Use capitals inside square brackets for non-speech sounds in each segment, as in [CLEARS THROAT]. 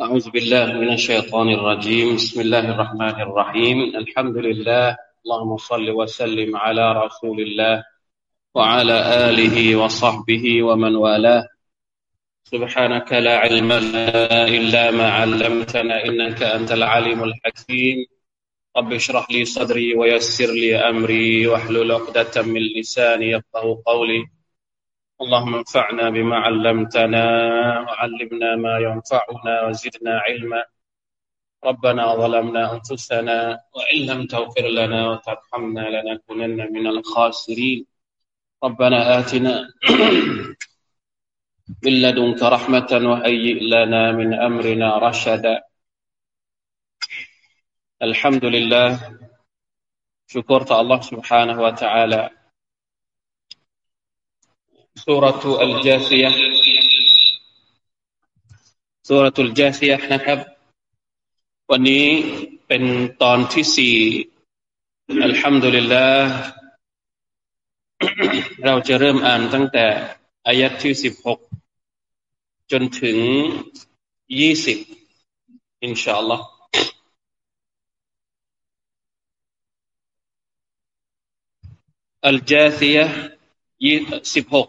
أعوذ بالله من الشيطان الرجيم. بسم الله الرحمن الرحيم. الحمد لله. اللهم صل وسلم على رسول الله وعلى آله وصحبه ومن والاه. سبحانك لا علم لنا إلا ما علمتنا إنك أنت العليم الحكيم. رب اشرح لي صدري ويسر لي أمري واحلل عقدة من لساني يفقه قولي. اللهم انفعنا بما علمتنا وعلمنا ما ينفعنا وزدنا علما. ربنا ظلمنا أنفسنا وإن لم تغفر لنا وترحمنا لنكونن من الخاسرين. ربنا آتنا [CLEARS THROAT] من لدنك رحمة وهيئ لنا من أمرنا رشدا. الحمد لله. شكرت الله سبحانه وتعالى. สุรทูอัลจาซียะสุรทูอัลจาซียะนะครับ วันนี้เป็นตอนที่สี่อัลฮัมดุลิลลาห์เราจะเริ่มอ่านตั้งแต่อายัดที่สิบหกจนถึงยี่สิบอินชาอัลลอฮ์อัลจาซียะยี่สิบหก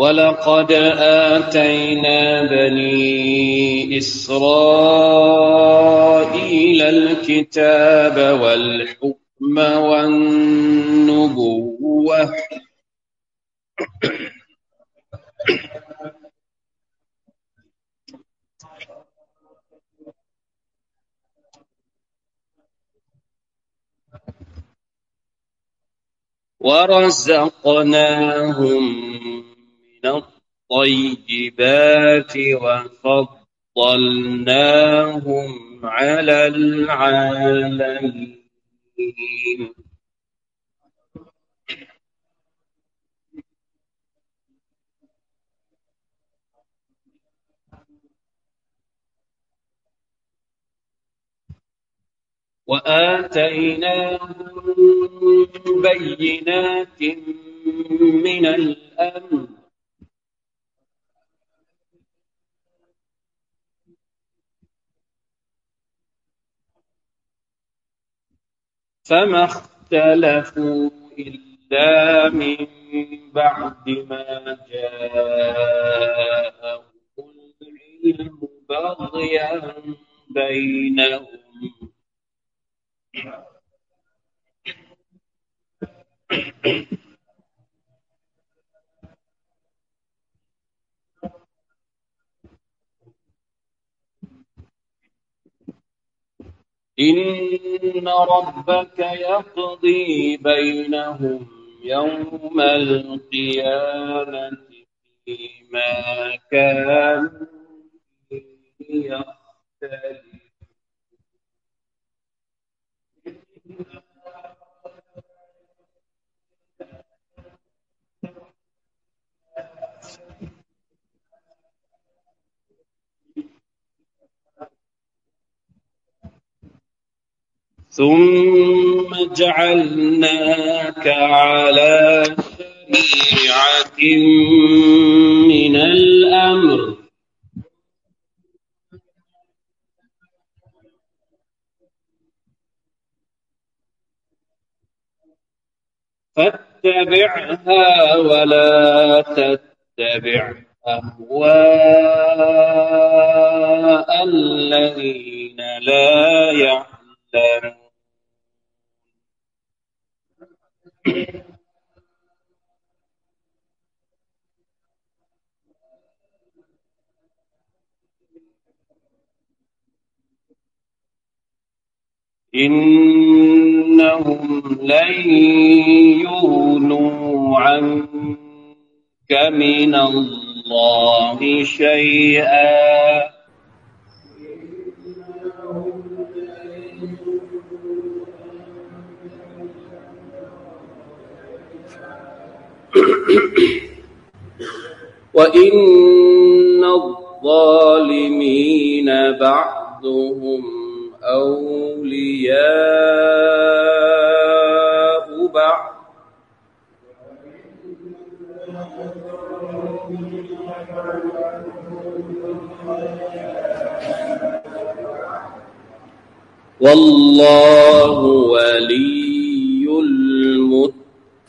ولقد آتينا بني إسرائيل الكتاب والحكم والنبوة ورزقناهم من الطيبات وفضلناهم على العالمين. وآتيناهم بينات من الأمر فما اختلفوا إلا من بعد ما جاءهم العلم بغيا بينهم. إن ربك يقضي بينهم يوم القيامة فيما كانوا يختلفون ثم جعلناك على شريعة من الأمر. فاتبعها ولا تتبع أهواء الذين لا يعلمون. إنهم لن يغنوا عنك من الله شيئا. [COUGHS] وإن الظالمين بعضهم أولياء بعض والله ولي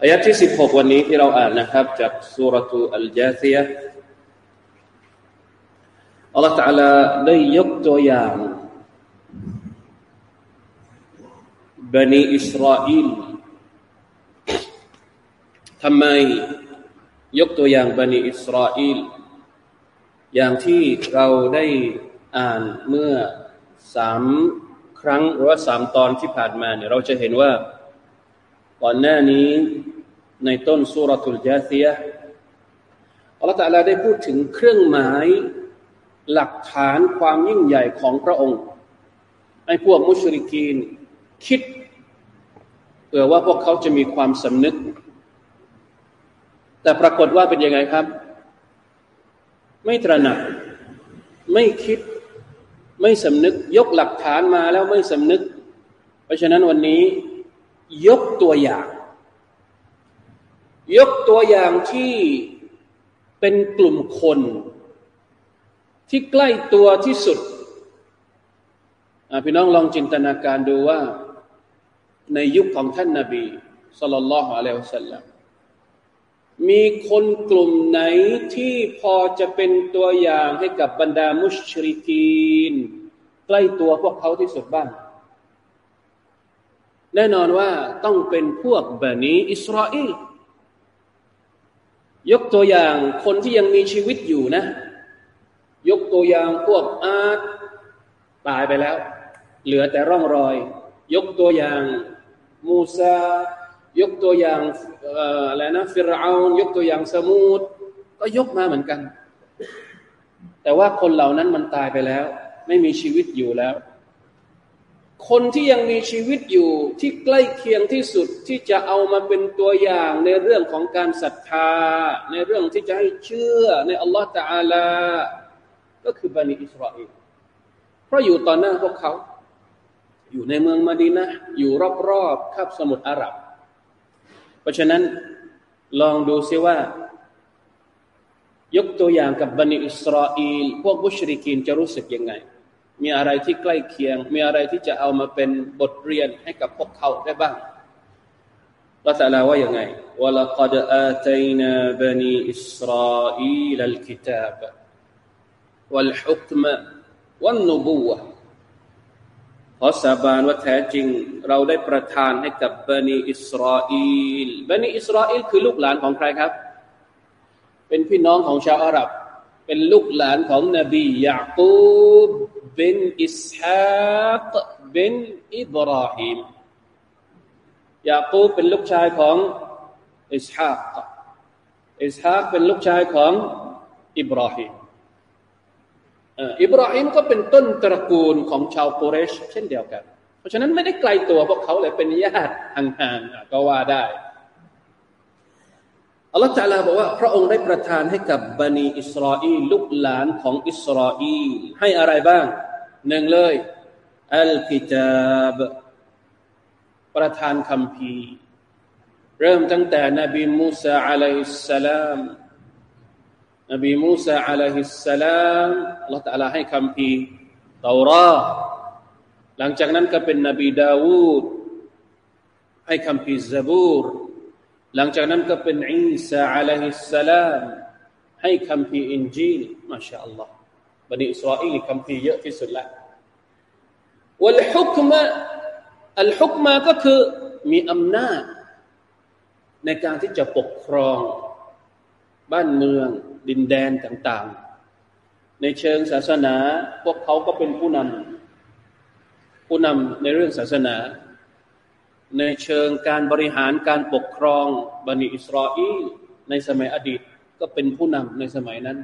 อายะที่สิบหกวันนี้ที่เราอ่านนะครับจากสุรทูอัลจาซียอัลลอฮฺ تعالى ได้ยกตัวอย่างบันิอิสราเอลทำไมยกตัวอย่างบันิอิสราเอลอย่างที่เราได้อ่านเมื่อสามครั้งหรือว่าสามตอนที่ผ่านมาเนี่ยเราจะเห็นว่าก่อนหน้านี้ ในต้นสุรทูลจาซียอัลลอฮฺตะลาได้พูดถึงเครื่องหมายหลักฐานความยิ่งใหญ่ของพระองค์ไอ้พวกมุชริกีน คิดเผื่อว่าพวกเขาจะมีความสำนึก แต่ปรากฏว่าเป็นยังไงครับ ไม่ตระหนัก ไม่คิด ไม่สำนึก ยกหลักฐานมาแล้วไม่สำนึก เพราะฉะนั้นวันนี้ยกตัวอย่าง ยกตัวอย่างที่เป็นกลุ่มคน ที่ใกล้ตัวที่สุดพี่น้องลองจินตนาการดูว่า ในยุคของท่านนาบีสุลต่านละฮ์อะลัยฮิสัลลัมมีคนกลุ่มไหนที่พอจะเป็นตัวอย่างให้กับบรรดามุชริกีน ใกล้ตัวพวกเขาที่สุดบ้าง แน่นอนว่าต้องเป็นพวกบันีอิสราเอล ยกตัวอย่างคนที่ยังมีชีวิตอยู่นะ ยกตัวอย่างพวกอาร์ตตายไปแล้ว เหลือแต่ร่องรอย ยกตัวอย่างมูซายกตัวอย่างอะไรนะฟิรเอายกตัวอย่างสมูดก็ยกมาเหมือนกัน แต่ว่าคนเหล่านั้นมันตายไปแล้ว ไม่มีชีวิตอยู่แล้ว คนที่ยังมีชีวิตอยู่ที่ใกล้เคียงที่สุดที่จะเอามาเป็นตัวอย่างในเรื่องของการศรัทธา ในเรื่องที่จะให้เชื่อในอัลลอฮฺตาอาลา ก็คือบันิอิสราเอลเพราะอยู่ต่อหน้าพวกเขา อยู่ในเมืองมาดีนะอยู่รอบๆคาบสมุทรอาหรับ เพราะฉะนั้นลองดูซิว่า ยกตัวอย่างกับบันิอิสราเอลพวกบุชริกีนจะรู้สึกยังไง มีอะไรที่ใกล้เคียง มีอะไรที่จะเอามาเป็นบทเรียนให้กับพวกเขาได้บ้างละตะลาว่าอย่างไงวะละกัดอาตัยนาบนีอิสราเอลลกิตาบวัลฮุกมะวันนบูวะขอสาบานว่าแท้จริง เราได้ประทานให้กับบนีอิสราเอลบนีอิสราเอลคือลูกหลานของใครครับ เป็นพี่น้องของชาวอาหรับ เป็นลูกหลานของนบียาคูบ بن إسحاق بن إبراهيم ยาคูบเป็นลูกชายของอิสฮากอิสฮากเป็นลูกชายของอิบราฮิมอิบราฮิมก็เป็นต้นตระกูลของชาวโกเรช เช่นเดียวกัน เพราะฉะนั้นไม่ได้ไกลตัวพวกเขาเลยเป็นญาติห่างๆก็ว่าได้ อัลลอฮฺตะลาบอกว่า พระองค์ได้ประทานให้กับบันีอิสราเอลลูกหลานของอิสราเอลให้อะไรบ้างหนึ่งเลยอัลกิตาบประทานคำพีเริ่มตั้งแต่นบีมูซาอะลัยฮิสสลามนบีมูซาอะลัยฮิสสลามอัลลอฮฺตะลาให้คำพีเตาราหลังจากนั้นก็เป็นนบีดาวูดให้คำพีซาบูร หลังจากนั้นก็เป็นอิสาอะลัยฮิสสลามให้คำพีอินจีนมาชาอัลลอฮ์บันิอิสราเอลคำพีเยอะที่สุดละวัลฮุกมะอัลฮุกมาก็คือมีอำนาจ ในการที่จะปกครอง บ้านเมือง ดินแดนต่างๆ ในเชิงศาสนา พวกเขาก็เป็นผู้นำผู้นำในเรื่องศาสนา ในเชิงการบริหารการปกครองบันิอิสราเอลในสมัยอดีตก็เป็นผู้นำในสมัยนั้น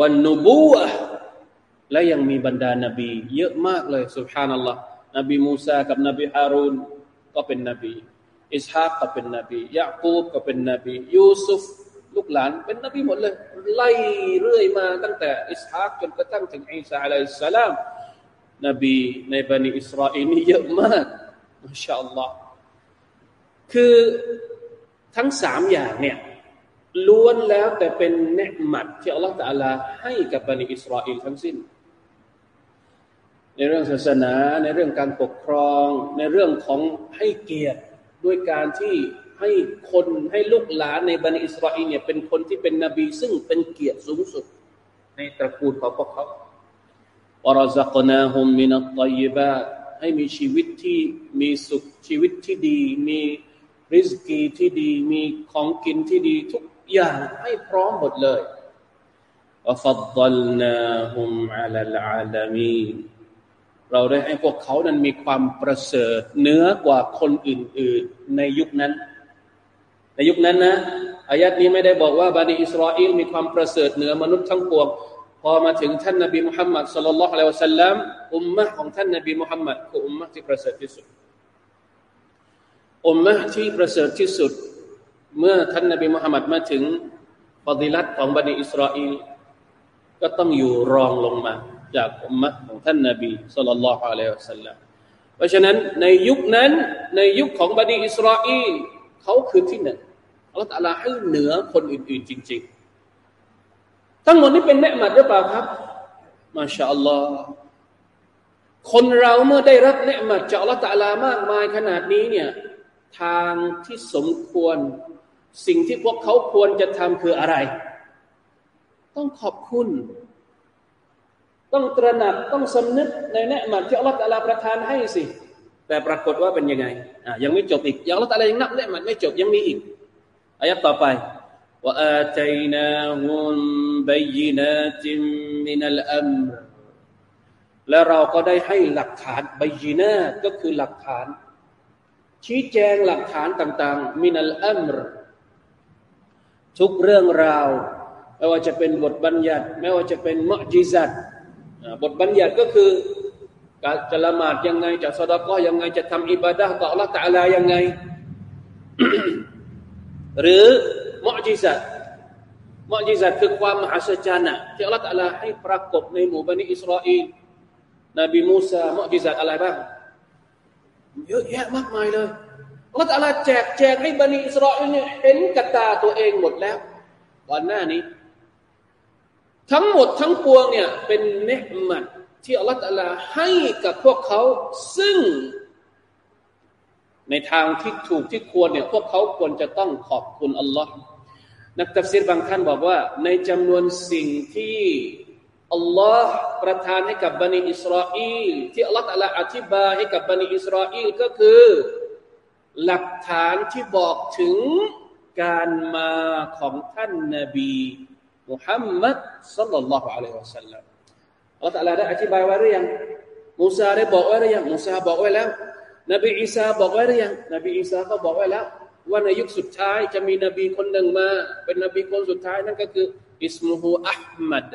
วันนูบูะและยังมีบรรดานาบี เยอะมากเลยสุบฮานัลลอฮ์นบีมูซากับนบีฮารูนก็เป็นนบี อิสฮากก็เป็นนบียะกูบก็เป็นนบี ยูซุฟลูกหลาน เป็นนบีหมดเลย ไล่เรื่อยมาตั้งแต่อิสฮากจนกระทั่งถึงอิสาอะลัยฮิสสลามนบีในบันิอิสราเอลนี่เยอะมาก มาชาอัลลอฮ์คือทั้งสามอย่างเนี่ยล้วนแล้วแต่เป็นเนืหมัดที่อัลลอฮฺตะลาให้กับบันิอิสราเอลทั้งสิ้น ในเรื่องศาสนาในเรื่องการปกครอง ในเรื่องของให้เกียรติด้วยการที่ให้คนให้ลูกหลานในบันิอิสราเอลเนี่ยเป็นคนที่เป็นนบี ซึ่งเป็นเกียรติสูงสุด ในตระกูลของพวกเขาวรซั ให้มีชีวิตที่มีสุขชีวิตที่ดี มีริสกีที่ดี มีของกินที่ดีทุกอย่างให้พร้อมหมดเลยอัฟดลนาฮุมอัลลอาลามีเราได้ให้พวกเขานั้นมีความประเสริฐเหนือกว่าคนอื่น ๆ ในยุคนั้น ในยุคนั้นนะอายัดนี้ไม่ได้บอกว่าบานีอิสราเอลมีความประเสริฐเหนือมนุษย์ทั้งปวง พอมาถึงท่านนบีมุฮัมมัดสุลลัลลอฮุอะลัยวะสัลลัมอุมมะของท่านนบีมุฮัมมัดคืออุมมะที่ประเสริฐที่สุด อุมมะที่ประเสริฐที่สุด เมื่อท่านนบีมุฮัมมัดมาถึงปฏิลัตของบานีอิสราเอลก็ต้องอยู่รองลงมา จากอุมมะของท่านนบีสุลต่านละฮ์อะลัยฮิสัลลัมเพราะฉะนั้นในยุคนั้นในยุคของบันิอิสราเอลเขาคือที่หนึ่งอัลลอฮฺตะลาให้เหนือคนอื่นๆจริง ๆ ทั้งหมดนี้เป็นเนืหมัดหรือเปล่าครับ มาชาอัลลอฮ์คนเราเมื่อได้รับเนืหมัดจากอัลลอฮฺตะลามากมายขนาดนี้เนี่ยทางที่สมควร สิ่งที่พวกเขาควรจะทำคืออะไร ต้องขอบคุณ ต้องตระหนักต้องสำนึกในเนืหมัดที่อัลลอฮฺตะลาประทานให้สิแต่ปรากฏว่าเป็นยังไงอะยังไม่จบอีกยังอัลลอฮฺตะลายังนับเนืหมัดไม่จบยังมีอีกอายะต่อไป ว่าอาตัยนาฮุมบยินาติมินัลอัมรและเราก็ได้ให้หลักฐานบยินาก็คือหลักฐาน ชี้แจงหลักฐานต่าง ๆ มินัลอัมรทุกเรื่องราว ไม่ว่าจะเป็นบทบัญญัติ ไม่ว่าจะเป็นมุจิซัตบทบัญญัติก็คือการจะละหมาดยังไง จะสดก็ยังไง จะทำอิบาดะต่อละตาลายังไง หรือ มอจิซัตมอจิซัตคือความมหัศจรรย์ที่อัลลอฮฺลาให้ปรากฏในหมู่บันิอิสราเอลนบีมูซาمعجزاتอะไรบ้างเยอะแยะมากมายเลยอัลลอฮฺตาลาแจกแจกให้บนีอิสรออีลเนี่ยเห็นกับตาตัวเองหมดแล้วก่อนหน้านี้ ทั้งหมดทั้งปวงเนี่ยเป็นنعمةที่อัลลอฮฺตะลาให้กับพวกเขาซึ่งในทางที่ถูกที่ควรเนี่ยพวกเขาควรจะต้องขอบคุณอัลลอฮ์ นักตัฟซีรบางท่านบอกว่า ในจำนวนสิ่งที่อัลลอฮ์ประทานให้กับบันิอิสราเอลที่อัลลอฮ์ตะลาอธิบายให้กับบันิอิสราเอลก็คือ หลักฐานที่บอกถึงการมาของท่านนาบีมุฮัมมัดสัลลัลลอฮุอะลัยฮิวะสัลลัมอัลลอฮฺตะลาได้อธิบายไว้หรือยังมูซาได้บอกไว้หรือยังมูซาบอกไว้แล้ว นบีอีสาบอกไว้หรือยังนบีอีสาก็บอกไว้แล้ว ว่าในยุคสุดท้ายจะมีนบีคนหนึ่งมา เป็นนบีคนสุดท้ายนั่นก็คือ อิสมุฮูอัลมัด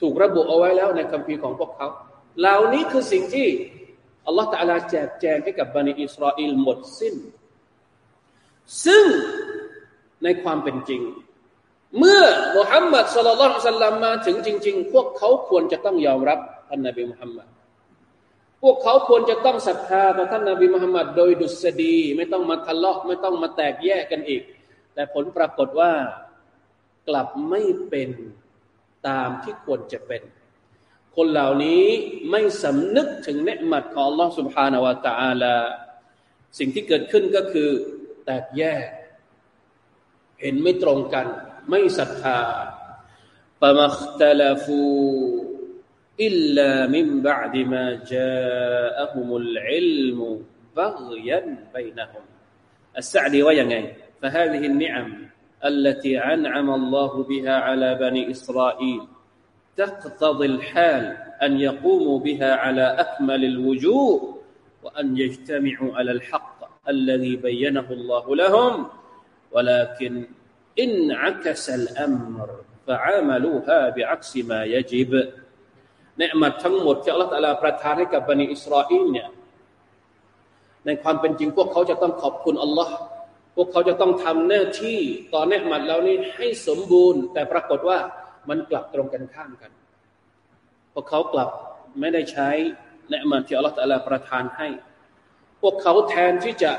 ถูกระบุเอาไว้แล้วในคัมภีร์ของพวกเขา เหล่านี้คือสิ่งที่อัลลอฮฺตะลาแจกแจงให้กับบันิอิสราเอลหมดสิ้น ซึ่งในความเป็นจริง เมื่อมุฮัมมัดสุลลัลสัลลัมมาถึงจริง ๆ พวกเขาควรจะต้องยอมรับท่านนบีมุฮัมมัด พวกเขาควรจะต้องศรัทธาต่อท่านนาบีมุฮัมมัดโดยดุษฎีไม่ต้องมาทะเลาะไม่ต้องมาแตกแยกกันอีก แต่ผลปรากฏว่ากลับไม่เป็นตามที่ควรจะเป็น คนเหล่านี้ไม่สำนึกถึงเนืหมัดของ Allah سبحانه และ تعالى สิ่งที่เกิดขึ้นก็คือ แตกแยก เห็นไม่ตรงกัน ไม่ศรัทธาปะ إلا من بعد ما جاءهم العلم بغيا بينهم. السعدي وينين فهذه النعم التي أنعم الله بها على بني إسرائيل تقتضي الحال أن يقوموا بها على أكمل الوجوه وأن يجتمعوا على الحق الذي بينه الله لهم. ولكن إن عكس الأمر فعاملوها بعكس ما يجب. เนืมัดทั้งหมดที่อัลลอฮฺตาลาประทานให้กับบันิอิสราเอลเนี่ยในความเป็นจริงพวกเขาจะต้องขอบคุณอัลลอฮ์พวกเขาจะต้องทำหน้าที่ต่อเนืมัดแล้วนี้ให้สมบูรณ์ แต่ปรากฏว่ามันกลับตรงกันข้ามกัน พวกเขากลับไม่ได้ใช้เนืมัดที่อัลลอฮฺตาลาประทานให้ พวกเขาแทนที่จะ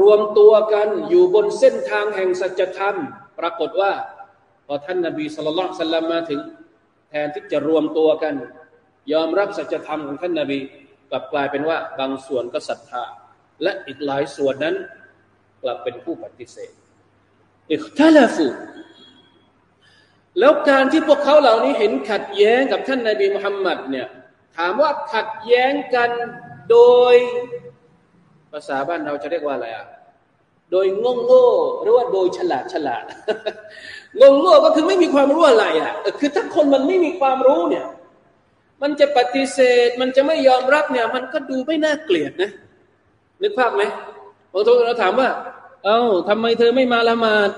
รวมตัวกันอยู่บนเส้นทางแห่งสัจธรรม ปรากฏว่าพอท่านนาบีสุลต่านสัลลัมมาถึง แทนที่จะรวมตัวกัน ยอมรับสัจธรรมของท่านนาบีกลับกลายเป็นว่าบางส่วนก็ศรัทธา และอีกหลายส่วนนั้น กลับเป็นผู้ปฏิเสธอิคทาลาฟูแล้วการที่พวกเขาเหล่านี้เห็นขัดแย้งกับท่านนาบีมุฮัมมัดเนี่ยถามว่าขัดแย้งกันโดย ภาษาบ้านเราจะเรียกว่าอะไรอะโดยงงโง่หรือว่าโดยฉลาดฉลาดงงโง่ก็คือไม่มีความรู้อะไรอะคือถ้าคนมันไม่มีความรู้เนี่ย มันจะปฏิเสธ มันจะไม่ยอมรับเนี่ย มันก็ดูไม่น่าเกลียดนะนึกภาพไหมบางทีเราถามว่า เอา้าทำไมเธอไม่มาละหมาด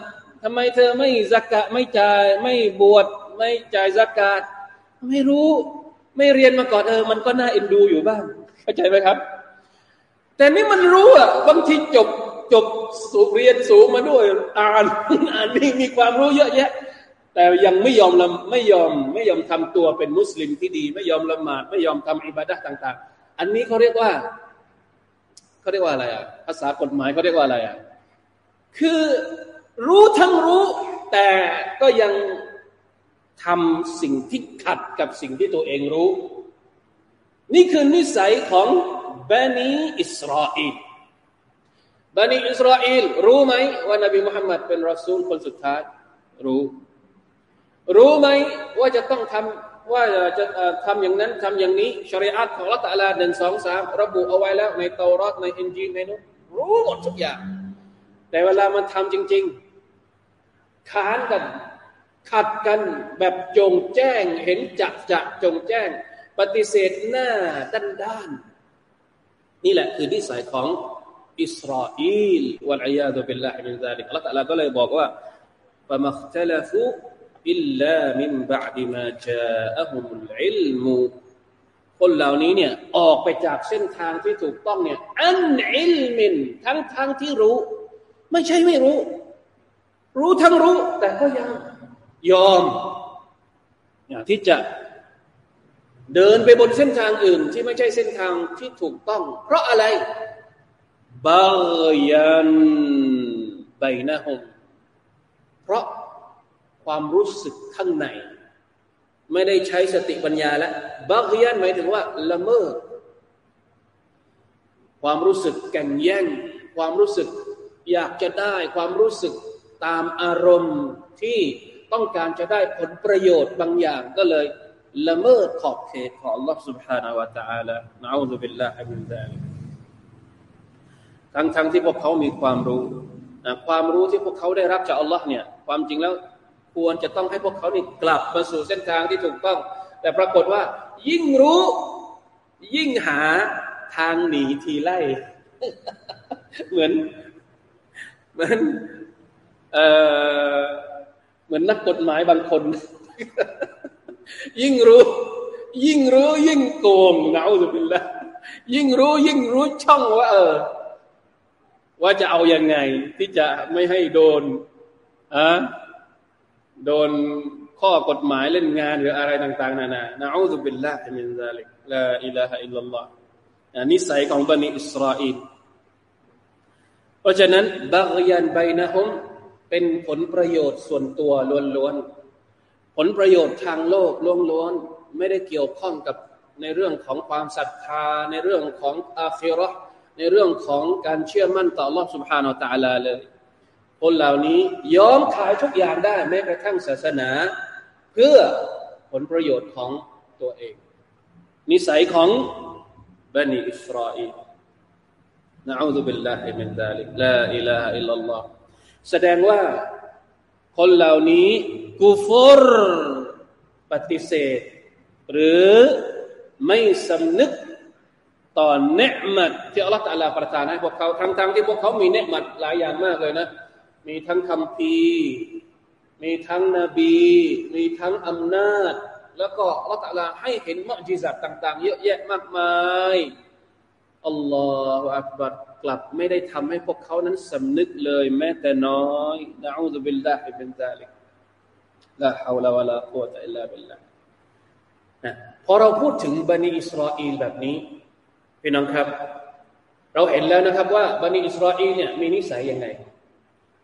ทำไมเธอไม่สักกะไม่จ่ายไม่บวชไม่จ่ายสักกาดไม่รู้ ไม่เรียนมาก่อนเออ มันก็น่าเอ็นดูอยู่บ้างเข้าใจไหมครับ แต่นี่มันรู้อะบางทีจบจบสูเรียนสูงมาด้วย อ่านอ่านนี่มีความรู้เยอะแยะ แต่ยังไม่ยอมละไม่ยอมไม่ยอมทำตัวเป็นมุสลิมที่ดี ไม่ยอมละหมาดไม่ยอมทำอิบาดะต่าง ๆ อันนี้เขาเรียกว่าเขาเรียกว่าอะไรอะภาษากฎหมายเขาเรียกว่าอะไรอะคือรู้ทั้งรู้ แต่ก็ยังทำสิ่งที่ขัดกับสิ่งที่ตัวเองรู้ นี่คือนิสัยของบานีอิสราเอลบานีอิสราเอลรู้ไหมว่านบีมุฮัมมัดเป็นรอซูลคนสุดท้ายรู้ รู้ไหมว่าจะต้องทำว่าจะทำอย่างนั้นทำอย่างนี้ชริอัตของละตัลลาหนึ่งสองสามระบุเอาไว้แล้ว ในเตารอดในอินจีในนู้นรู้หมดทุกอย่าง แต่เวลามันทำจริง ๆค้านกัน ขัดกันแบบจงแจ้ง เห็นจักจะจงแจ้ง ปฏิเสธหน้าด้านด้าน นี่แหละคือนิสัยของอิสราเอลวัลอียาดุบิลลาฮิมินซาลิกอัลลอฮฺก็เลยบอกว่า อิลลามินบะดิมาจาอะฮุมุลอิลมูคนเหล่านี้เนี่ยออกไปจากเส้นทางที่ถูกต้องเนี่ยอันอิลมินทั้งทางที่รู้ ไม่ใช่ไม่รู้ รู้ทั้งรู้ แต่ก็ยังยอมที่จะเดินไปบนเส้นทางอื่น ที่ไม่ใช่เส้นทางที่ถูกต้อง เพราะอะไรบายันไบนะฮมเพราะ ความรู้สึกข้างใน ไม่ได้ใช้สติปัญญาแล้วบักยันหมายถึงว่าละเมิดความรู้สึกแก่งแย่ง ความรู้สึกอยากจะได้ ความรู้สึกตามอารมณ์ที่ต้องการจะได้ผลประโยชน์บางอย่างก็เลยละเมิดขอบเขตของ Allah سبحانه และ تعالى นะอูซุบิลลาฮิมินซาลิกทั้งทั้งที่พวกเขามีความรู้นะความรู้ที่พวกเขาได้รับจาก Allah เนี่ยความจริงแล้ว ควรจะต้องให้พวกเขานี่กลับมาสู่เส้นทางที่ถูกต้อง แต่ปรากฏว่า ยิ่งรู้ ยิ่งหาทางหนีทีไล่ เหมือน เหมือนเอ่อเหมือนนักกฎหมายบางคน ยิ่งรู้ ยิ่งรู้ ยิ่งโกงนะอุบิลละยิ่งรู้ยิ่งรู้ช่องว่า เออ ว่าจะเอาอยังไง ที่จะไม่ให้โดนอะ โดนข้อกฎหมายเล่นงานหรืออะไรต่างๆนานานะอูซุบิลลาฮิมินซาลิกลาอิลาฮะอิลลัลลอฮ์ นิสัยของบันิอิสราเอลเพราะฉะนั้นบักยันใบนะฮุมเป็นผลประโยชน์ส่วนตัวล้วนๆผลประโยชน์ทางโลกล้วนๆไม่ได้เกี่ยวข้องกับในเรื่องของความศรัทธา ในเรื่องของอาคิรอในเรื่องของการเชื่อมั่นต่อ Allah سبحانه และ تعالى เลย คนเหล่านี้ยอมขายทุกอย่างได้แม้กระทั่งศาสนา เพื่อผลประโยชน์ของตัวเอง นิสัยของบันิอิสราเอลนะอูซุบิลลาฮิมินซาลิกลาอิลาฮอิลลัลลอฮแสดงว่าคนเหล่านี้กูฟรปฏิเสธ หรือไม่สำนึกต่อเนืมัดที่อัลลอฮฺตะลาประทานให้พวกเขาทั้งๆที่พวกเขามีเนืมัดหลายอย่างมากเลยนะ มีทั้งคำพีมีทั้งนบี มีทั้งอำนาจ แล้วก็อัลลอฮฺตะลาให้เห็นมุจิซัตต่าง ๆ เยอะแยะมากมายอัลลอฮฺอักบัรกลับไม่ได้ทำให้พวกเขานั้นสำนึกเลย แม้แต่น้อยนะอูซุบิลลาฮิบินซาลิกلا حول ولا قوة إلا باللهนะพอเราพูดถึงบนีอิสรออีลแบบนี้พี่น้องครับ เราเห็นแล้วนะครับว่าบนีอิสรออีลเนี่ยมีนิสัยยังไง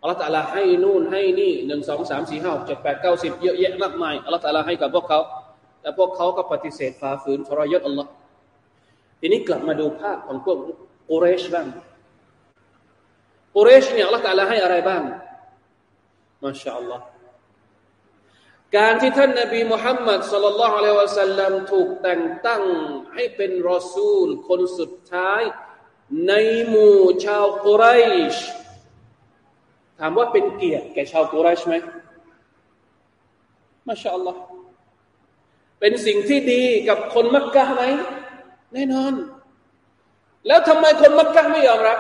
อัลลอฮฺตาลาให้นู่นให้นี่หนึ่งสองสามสี่ห้าเจ็ดแปดเก้าสิบเยอะแยะมากมายอัลลอฮฺตาลาให้กับพวกเขาแต่พวกเขาก็ปฏิเสธฝ่าฝืนทรยศอัลลอฮ์ทีนี้กลับมาดูภาพของพวกกุเรชบ้างกุเรชเนี่ยอัลลอฮฺตาลาให้อะไรบ้างมาชาอัลลอฮ์การที่ท่านนบีมุฮัมมัดสลลัลลอฮุอะลัยวะสัลลัมถูกแต่งตั้งให้เป็นรอซูลคนสุดท้าย ในหมู่ชาวกุไรช ถามว่าเป็นเกียรติแก่ชาวกุรชไหมมาชาอัลลอฮ์เป็นสิ่งที่ดีกับคนมักกะไหมแน่นอน แล้วทำไมคนมักกะไม่ยอมรับ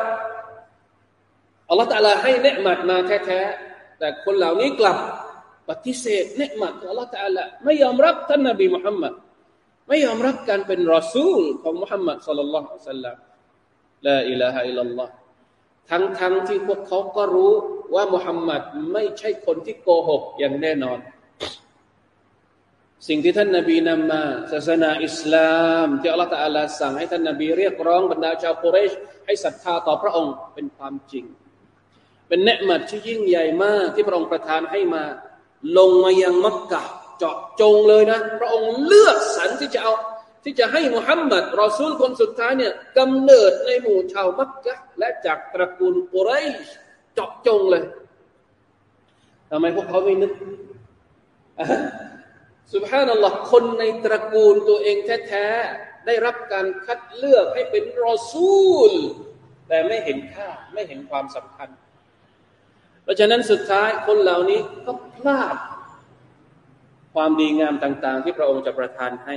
อัลลอฮฺตะลาให้เนืมัดมาแท้ๆแต่คนเหล่านี้กลับปฏิเสธเนืมัดอัลลอฮฺตะลาไม่ยอมรับท่านนบีมุฮัมมัดไม่ยอมรับการเป็นรอซูลของมุฮัมมัดสุลลัลลอฮุสัลลัมลาอิลาฮะอิลลัลลอฮ์ ทั้งทั้งที่พวกเขาก็รู้ว่ามุฮัมมัดไม่ใช่คนที่โกหกอย่างแน่นอน สิ่งที่ท่านนาบีนำมา ศาสนาอิสลามที่อัลลอฮฺตะอาลาสั่งให้ท่านนาบีเรียกร้องบรรดาชาวกุเรช ให้ศรัทธาต่อพระองค์เป็นความจริง เป็นเนืมัดที่ยิ่งใหญ่มากที่พระองค์ประทานให้มา ลงมายังมักกะเจาะจงเลยนะ พระองค์เลือกสรรที่จะเอา ที่จะให้มุฮัมมัดรอซูลคนสุดท้ายเนี่ยกำเนิดในหมู่ชาวมักกะและจากตระกูลกุเรชเจาะจงเลยทำไมพวกเขาไม่นึกสุบฮานัลลอฮ์คนในตระกูลตัวเองแท้ๆได้รับการคัดเลือกให้เป็นรอซูล แต่ไม่เห็นค่าไม่เห็นความสำคัญ เพราะฉะนั้นสุดท้ายคนเหล่านี้ก็พลาด ความดีงามต่าง ๆ ที่พระองค์จะประทานให้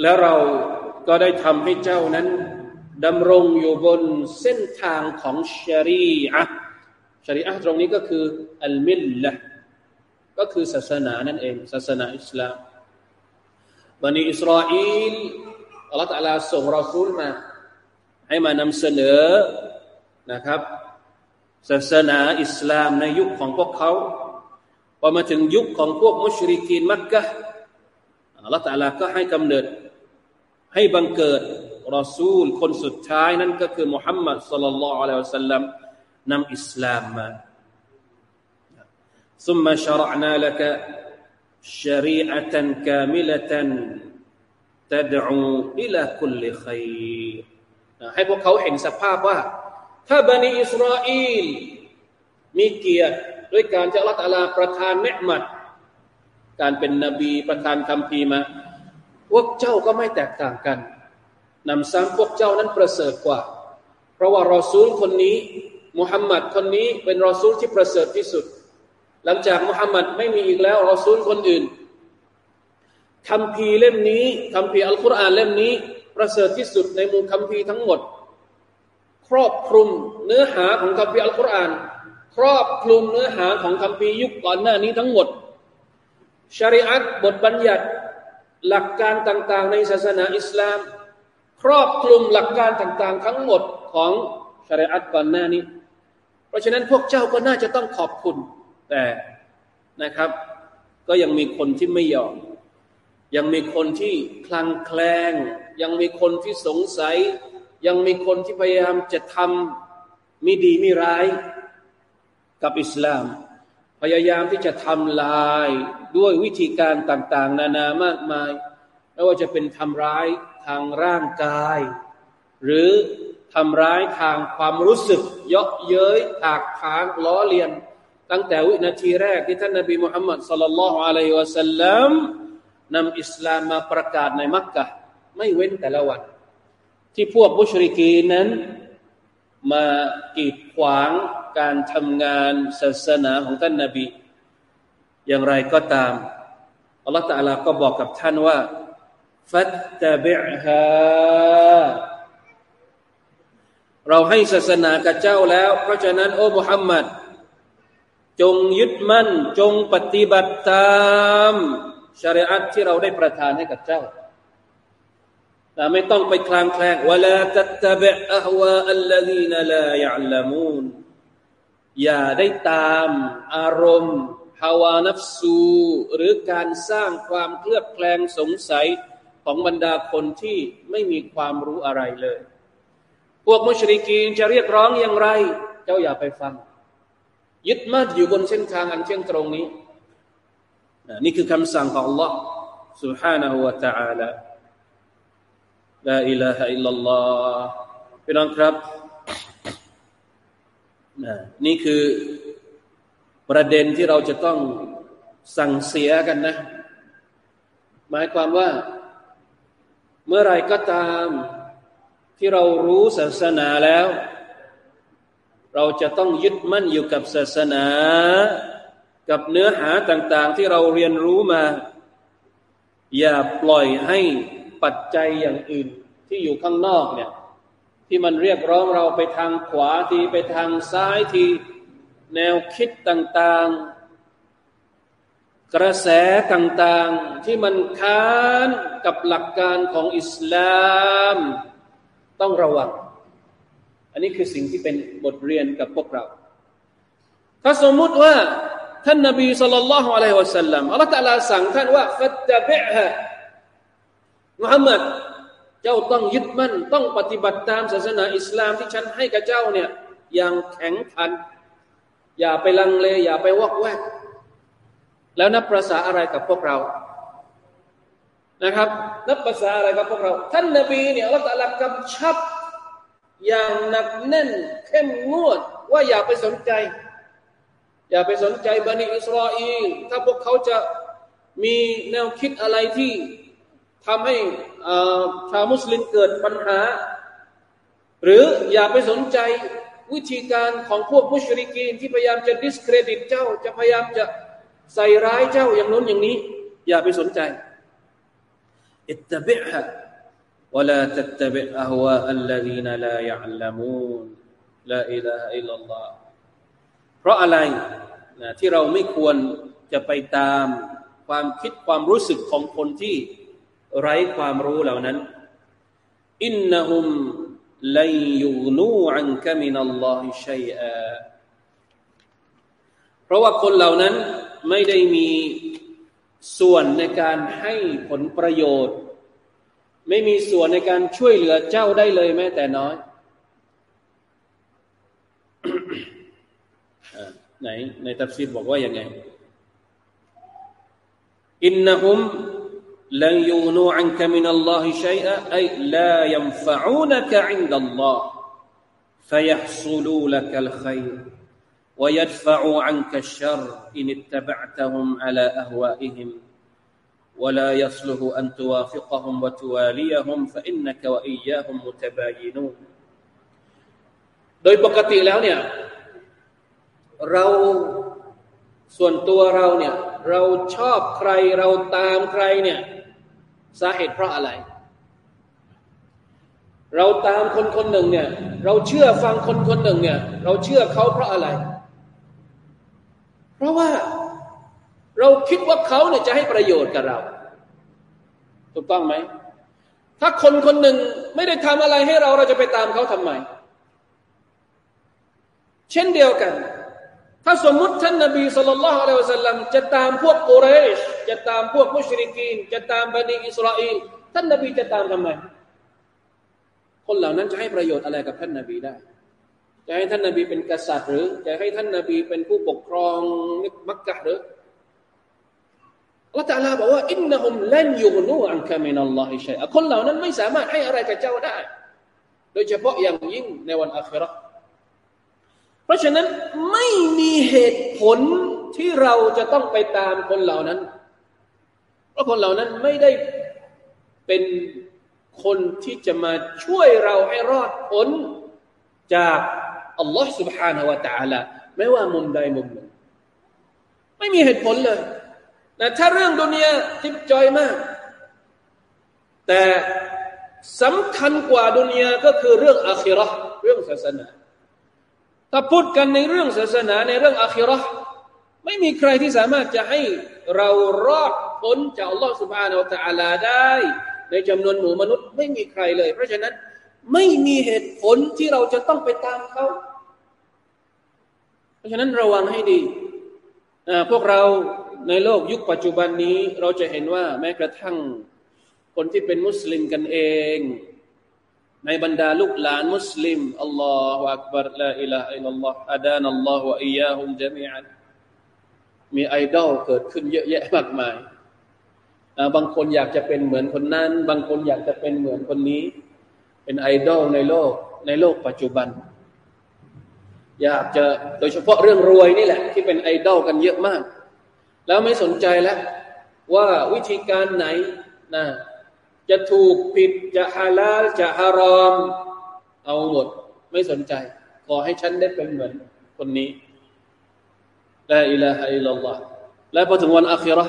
และเราก็ได้ทำให้เจ้านั้นดำรงอยู่บนเส้นทางของชรีอะชริอะตรงนี้ก็คืออัลมิลละก็คือศาสนานั่นเอง ศาสนาอิสลามบันิอิสราเอลอัลลอฮฺตะลาส่งรอซูลมา ให้มานำเสนอนะครับ ศาสนาอิสลามในยุคของพวกเขาพอมาถึงยุคของพวกมุชริกีนมักกะอัลลอฮฺตะลาก็ให้กำเนิด ให้บังเกิดรอซูลคนสุดท้ายนั่นก็คือมุฮัมมัดصلى الله عليه وسلمนำอิสลามมาثم شرعنا لك شريعة كاملة تدعو إلى كل خيرให้พวกเขาเห็นสภาพว่า ถ้าบนีอิสรออีลมีเกียรติด้วยการจะรัตอลาประทานเนืหมัดการเป็นนบีประทานคำพีมา วกเจ้าก็ไม่แตกต่างกันนำซ้ำพวกเจ้านั้นประเสริฐกว่า เพราะว่ารอซูลคนนี้มุฮัมมัดคนนี้เป็นรอซูลที่ประเสริฐที่สุด หลังจากมุฮัมมัดไม่มีอีกแล้วรอซูลคนอื่นคำพีเล่มนี้คำพีอัลกุรอานเล่มนี้ ประเสริฐที่สุดในมูลคำพีทั้งหมด ครอบคลุมเนื้อหาของคำพีอัลกุรอาน ครอบคลุมเนื้อหาของคำพียุคก่อนหน้านี้ทั้งหมดชริอัตบทบัญญัติ หลักการต่างๆ ในศาสนาอิสลาม ครอบคลุมหลักการต่างๆ ทั้งหมดของชริอัตก่อนหน้านี้ เพราะฉะนั้นพวกเจ้าก็น่าจะต้องขอบคุณ แต่นะครับ ก็ยังมีคนที่ไม่ยอม ยังมีคนที่คลังแคลง ยังมีคนที่สงสัย ยังมีคนที่พยายามจะทำมีดีมีร้าย กับอิสลาม พยายามที่จะทำลายด้วยวิธีการต่าง ๆ นานามากมายไม่ว่าจะเป็นทำร้ายทางร่างกาย หรือทำร้ายทางความรู้สึกเยาะเย้ยถากถางล้อเลียน ตั้งแต่วินาทีแรกที่ท่านนบีมุฮัมมัดสลลัลลอฮุอะลัยฮิวะสัลลัมนำอิสลามมาประกาศในมักกะไม่เว้นแต่ละวัน ที่พวกมุชริกีนั้น มากีดขวาง การทำงานศาสนาของท่านนาบี อย่างไรก็ตามอัลลอฮฺตะลาก็บอกกับท่านว่าฟัตตบิฮาเราให้ศาสนากับเจ้าแล้ว เพราะฉะนั้นโอ้มุฮัมมัดจงยึดมั่น จงปฏิบัติตามชริอัตที่เราได้ประทานให้กับเจ้าแต่ไม่ต้องไปคลางแคลงวลาตัตบะอัฮวาอัลลดีนลายะลามูน อย่าได้ตามอารมณ์ฮาวานัฟซูหรือการสร้างความเคลือบแคลงสงสัยของบรรดาคนที่ไม่มีความรู้อะไรเลย พวกมุชริกีนจะเรียกร้องอย่างไร เจ้าอย่าไปฟัง ยึดมั่นอยู่บนเส้นทางอันเที่ยงตรงนี้นี่คือคำสั่งของ Allah سبحانه และ تعالى لا إله إلا الله พี่น้องครับ นี่คือประเด็นที่เราจะต้องสั่งเสียกันนะ หมายความว่า เมื่อไรก็ตามที่เรารู้ศาสนาแล้ว เราจะต้องยึดมั่นอยู่กับศาสนา กับเนื้อหาต่าง ๆ ที่เราเรียนรู้มา อย่าปล่อยให้ปัจจัยอย่างอื่นที่อยู่ข้างนอกเนี่ย ที่มันเรียกร้องเราไปทางขวาทีไปทางซ้ายที แนวคิดต่างๆ กระแสต่างๆ ที่มันค้านกับหลักการของอิสลาม ต้องระวัง อันนี้คือสิ่งที่เป็นบทเรียนกับพวกเรา ถ้าสมมุติว่าท่านนบีสุลต่านละฮ์อะลัยฮิวะสัลลัมอัลลอฮฺตะลาสั่งท่านว่าฟัตตะบิฮะมุฮัมมัด เจ้าต้องยึดมั่น ต้องปฏิบัติตามศาสนาอิสลามที่ฉันให้กับเจ้าเนี่ยอย่างแข็งขัน อย่าไปลังเล อย่าไปวอกแวก แล้วนับภาษาอะไรกับพวกเรานะครับ นับภาษาอะไรกับพวกเรา ท่านนบีเนี่ยอัลลอฮฺตะลากำชับ อย่างหนักแน่น เข้มงวดว่าอย่าไปสนใจ อย่าไปสนใจบันิอิสราเอลถ้าพวกเขาจะมีแนวคิดอะไรที่ ทำให้ชาวมุสลิมเกิดปัญหา หรืออย่าไปสนใจวิธีการของพวกมุชริกีนที่พยายามจะดิสเครดิตเจ้า จะพยายามจะใส่ร้ายเจ้าอย่างน้นอย่างนี้ อย่าไปสนใจอิตตบิฮะ ولا تتبع أهواء الذين لا يعلمون لا إله إلا الله เพราะอะไรนะที่เราไม่ควรจะไปตามความคิดความรู้สึกของคนที่ ไร้ความรู้เหล่านั้นอินนหุมลัยยูนูอันกมินัลลอฮิชัยอาเพราะว่าคนเหล่านั้นไม่ได้มีส่วนในการให้ผลประโยชน์ ไม่มีส่วนในการช่วยเหลือเจ้าได้เลยแม้แต่น้อยไหนในตัฟซีรบอกว่ายังไงอินนะฮุม لن يغنوا عنك من الله شيئا أي لا ينفعونك عند الله فيحصلوا لك الخير ويدفعوا عنك الشر إن اتبعتهم على أهوائهم ولا يصلح أن توافقهم وتواليهم فإنك وإياهم متباينون โดยปกติแล้วเนี่ยเราส่วนตัวเราเนี่ย เราชอบใครเราตามใครเนี่ย สาเหตุเพราะอะไร เราตามคนคนหนึ่งเนี่ย เราเชื่อฟังคนคนหนึ่งเนี่ย เราเชื่อเขาเพราะอะไร เพราะว่าเราคิดว่าเขาเนี่ยจะให้ประโยชน์กับเรา ถูกต้องไหม ถ้าคนคนหนึ่งไม่ได้ทำอะไรให้เราเราจะไปตามเขาทำไม เช่นเดียวกัน ถ้าสมมติท่านนบีสุลต่านละฮ์อะลัยฮิสัลลัมจะตามพวกกุเรช จะตามพวกมุชริกีน จะตามบันิอิสราเอลท่านนบีจะตามทำไม คนเหล่านั้นจะให้ประโยชน์อะไรกับท่านนบีได้ จะให้ท่านนบีเป็นกษัตริย์หรือ จะให้ท่านนบีเป็นผู้ปกครองมักกะหรืออัลลอฮฺตาลาบอกว่าอินนะฮุมลันยุกนูอันคามินัลลอฮิชัยคนเหล่านั้นไม่สามารถให้อะไรกับเจ้าได้ โดยเฉพาะอย่างยิ่งในวันอาคราเพราะฉะนั้นไม่มีเหตุผลที่เราจะต้องไปตามคนเหล่านั้น เพราะคนเหล่านั้นไม่ได้เป็นคนที่จะมาช่วยเราให้รอดพ้นจากอัลลอฮฺ سبحانه และ تعالى ไม่ว่ามุมใดมุมหนึ่งไม่มีเหตุผลเลยแต่ถ้าเรื่องดุนยาทิพจอยมาก แต่สำคัญกว่าดุนยาก็คือเรื่องอาคิรอเรื่องศาสนา ถ้าพูดกันในเรื่องศาสนาในเรื่องอาคิรอไม่มีใครที่สามารถจะให้เรารอด พ้นจากอัลลอฮฺสุบฮานาอัลตะอาลาได้ ในจำนวนหมู่มนุษย์ไม่มีใครเลย เพราะฉะนั้นไม่มีเหตุผลที่เราจะต้องไปตามเขา เพราะฉะนั้นระวังให้ดีพวกเราในโลกยุคปัจจุบันนี้ เราจะเห็นว่าแม้กระทั่งคนที่เป็นมุสลิมกันเอง ในบรรดาลูกหลานมุสลิมالله أكبر لا إله إلا الله هدانا الله وإياهم جميعاมีไอดอลเกิดขึ้นเยอะแยะมากมาย บางคนอยากจะเป็นเหมือนคนนั้น บางคนอยากจะเป็นเหมือนคนนี้ เป็นไอดอลในโลกในโลกปัจจุบัน อยากจะโดยเฉพาะเรื่องรวยนี่แหละ ที่เป็นไอดอลกันเยอะมาก แล้วไม่สนใจแล้ว ว่าวิธีการไหนนะจะถูกผิดจะฮาลาลจะฮารอม เอาหมด ไม่สนใจ ขอให้ฉันได้เป็นเหมือนคนนี้ละอิลาฮะอิลลัลลอฮและพอถึงวันอัครา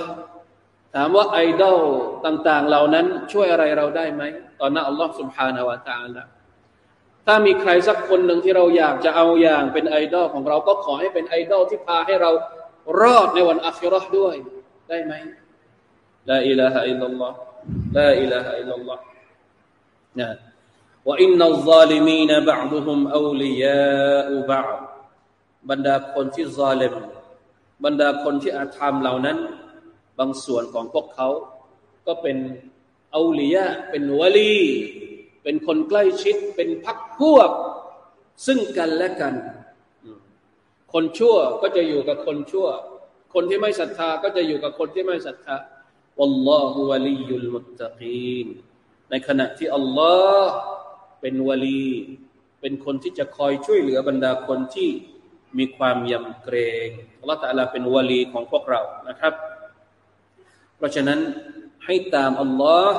ถามว่าไอดอลต่าง ๆ เหล่านั้น ช่วยอะไรเราได้ไหมตอนนั้นอัลลอฮ์ سبحانه และ تعالى ถ้ามีใครสักคนหนึ่งที่เราอยากจะเอาอย่างเป็นไอดอลของเรา ก็ขอให้เป็นไอดอลที่พาให้เรารอดในวันอัคราด้วย ได้ไหมลาอิลาฮะอิลลัลลอฮ์ลาอิลาฮะอิลลัลลอฮ์นะว่าอินนัลซาลิมีนบะดุฮุมอูลียาอุบะบรรดาคนที่ซาลิมบรรดาคนที่อาธรรมเหล่านั้น บางส่วนของพวกเขา ก็เป็นอูลียะเป็นวลี เป็นคนใกล้ชิด เป็นพักพวก ซึ่งกันและกัน คนชั่วก็จะอยู่กับคนชั่ว คนที่ไม่ศรัทธาก็จะอยู่กับคนที่ไม่ศรัทธาอัลลอฮฺวะลียุลมุตตะกีนในขณะที่อัลลอฮ์เป็นวลี เป็นคนที่จะคอยช่วยเหลือบรรดาคนที่มีความยำเกรงอัลลอฮฺตะลาเป็นวลีของพวกเรานะครับ เพราะฉะนั้นให้ตามอัลลอฮ์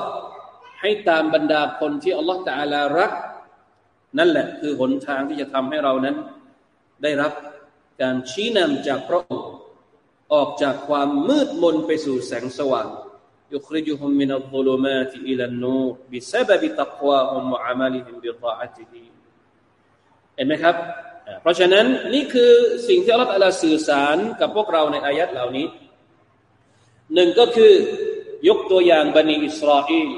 ให้ตามบรรดาคนที่อัลลอฮฺตะลารัก นั่นแหละคือหนทางที่จะทำให้เรานั้น ได้รับการชี้นำจากพระองค์ออกจากความมืดมนไปสู่แสงสว่างยุคริจุฮุมมินัลซุลุมาติอิลันนูบิซาบบิตักวาฮุมอามัลิฮิมบิตาอัติฮิเห็นไหมครับ เพราะฉะนั้นนี่คือสิ่งที่อัลลอฮฺสื่อสารกับพวกเราในอายัดเหล่านี้ หนึ่งก็คือยกตัวอย่างบันิอิสราเอล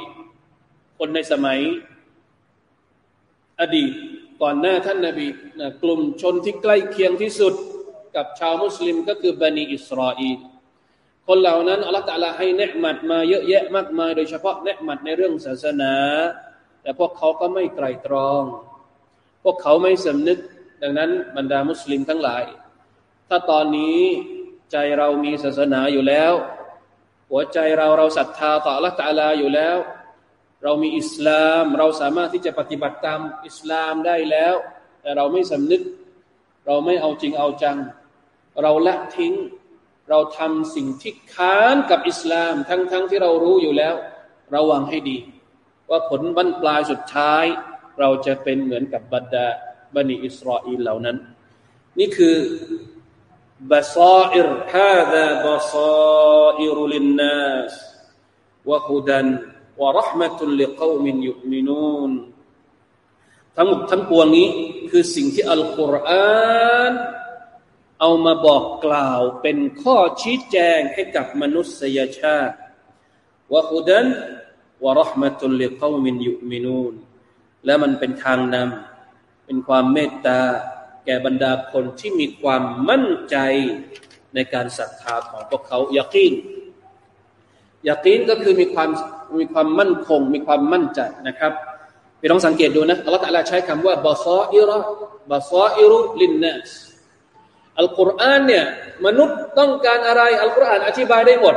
คนในสมัย อดีตก่อนหน้าท่านนาบีนะกลุ่มชนที่ใกล้เคียงที่สุดกับชาวมุสลิมก็คือบันิอิสราเอลคนเหล่านั้นอัลลอฮฺตะลาให้เนืมัดมาเยอะแยะมากมาย โดยเฉพาะเนืมัดในเรื่องศาสนา แต่พวกเขาก็ไม่ไตรตรอง พวกเขาไม่สำนึก ดังนั้นบรรดามุสลิมทั้งหลาย ถ้าตอนนี้ใจเรามีศาสนาอยู่แล้ว หัวใจเราเราศรัทธาต่ออัลลอฮฺตะลาอยู่แล้ว เรามีอิสลาม เราสามารถที่จะปฏิบัติตามอิสลามได้แล้ว แต่เราไม่สำนึก เราไม่เอาจริงเอาจัง เราละทิ้ง เราทำสิ่งที่ค้านกับอิสลาม ทั้งๆทที่เรารู้อยู่แล้ว ระวังให้ดี ว่าผลบรรปลายสุดท้าย เราจะเป็นเหมือนกับบรรดาบันิอิสราเอลเหล่านั้น นี่คือ บาซาอิรฮาดาบาซาอิรุลินนัสวะฮุดัน ورحمة لقوم يؤمنون ทั้งหมดทั้งปวงนี้คือสิ่งที่อัลกุรอานเอามาบอกกล่าวเป็นข้อชี้แจงให้กับมนุษยชาติวะฮุดันวะรหมะตุลลิกอมินยุมินูนและมันเป็นทางนำเป็นความเมตตา แ ก่บรรดาคนที่มีความมั่นใจในการศรัทธาของพวกเขายากีนยากีนก็คือมีความมีความมั่นคง มีความมั่นใจนะครับพี่ต้องสังเกตดูนะอัลลอฮฺตะลาใช้คำว่าบาซาอิระบาซาอิรุลินนัสอัลกุรอานเนี่ยมนุษย์ต้องการอะไรอัลกุรอานอธิบายได้หมด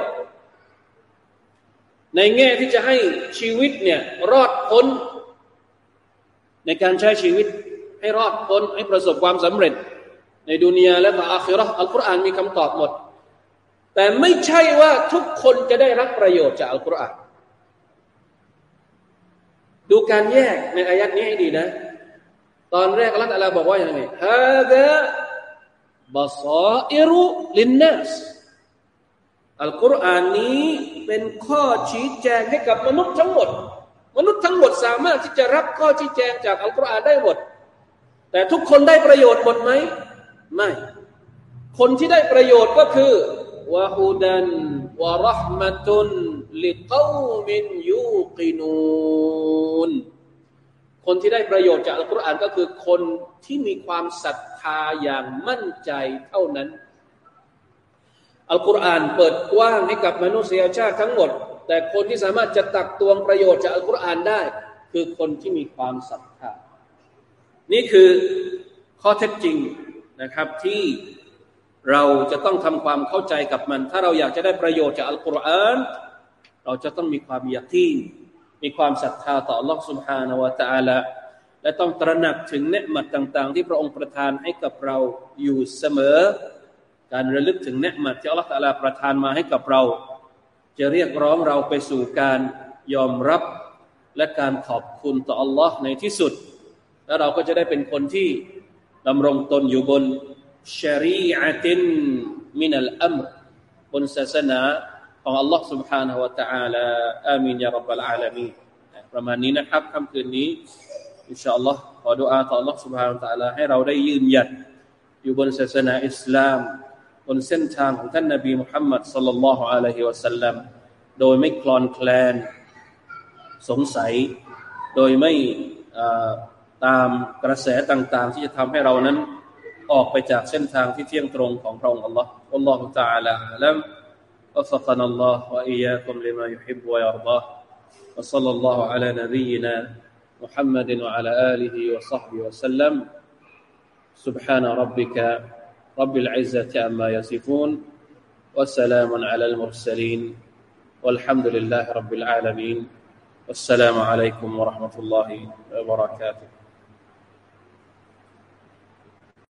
ในแง่ที่จะให้ชีวิตเนี่ยรอดพ้นในการใช้ชีวิต ให้รอดพ้นให้ประสบความสำเร็จ ในดุนยาและอาคิเราะห์อัลกุรอานมีคำตอบหมด แต่ไม่ใช่ว่าทุกคนจะได้รับประโยชน์จากอัลกุรอานดูการแยกในอายัดนี้ให้ดีนะ ตอนแรกอัลลอฮฺบอกว่าอย่างไรฮาดะบาซาอิรุลินนัสอัลกุรอานนี้เป็นข้อชี้แจงให้กับมนุษย์ทั้งหมด มนุษย์ทั้งหมดสามารถที่จะรับข้อชี้แจงจากอัลกุรอานได้หมด แต่ทุกคนได้ประโยชน์หมดไหม ไม่ คนที่ได้ประโยชน์ก็คือวะฮุดันวะรหมะตุนลิกอมินยูกินูนคนที่ได้ประโยชน์จากอัลกุรอานก็คือคนที่มีความศรัทธาอย่างมั่นใจเท่านั้น อัลกุรอานเปิดกว้างให้กับมนุษยชาติทั้งหมด แต่คนที่สามารถจะตักตวงประโยชน์จากอัลกุรอานได้ คือคนที่มีความศรัทธา นี่คือข้อเท็จจริงนะครับที่เราจะต้องทำความเข้าใจกับมัน ถ้าเราอยากจะได้ประโยชน์จากอัลกุรอานเราจะต้องมีความยากีนมีความศรัทธาต่อ Allah سبحانه และ تعالى และต้องตระหนักถึงเนืหมัดต่าง ๆ ที่พระองค์ประทานให้กับเราอยู่เสมอ การระลึกถึงเนืหมัดที่ Allah ตาลาประทานมาให้กับเรา จะเรียกร้องเราไปสู่การยอมรับและการขอบคุณต่อ Allah ในที่สุด แล้วเราก็จะได้เป็นคนที่ดำรงตนอยู่บนชรีอะตินมินัลอัมบนศาสนาของ Allah سبحانه และ تعالى อามีนยารับบลอาลามีประมาณนี้นะครับค่ำคืนนี้อินชาอัลลอฮ์ขอดุอาต่อ Allah سبحانه และ تعالى ให้เราได้ยืนหยัดอยู่บนศาสนาอิสลามบนเส้นทางของท่านนบีมุฮัมมัดสัลลัลลอฮุอะลัยฮิวะสัลลัมโดยไม่คลอนแคลนสงสัย โดยไม่ ตามกระแสต่าง ๆ ที่จะทำให้เรานั้นออกไปจากเส้นทางที่เที่ยงตรงของพระองค์ Allah อัลลอฮฺ تعالى และ وفقنا الله وإياكم لما يحب ويرضاه وصلى الله على نبينا محمد وعلى آله وصحبه وسلم سبحان ربك رب العزة عما يصفون وسلام على المرسلين والحمد لله رب العالمين والسلام عليكم ورحمة الله وبركاته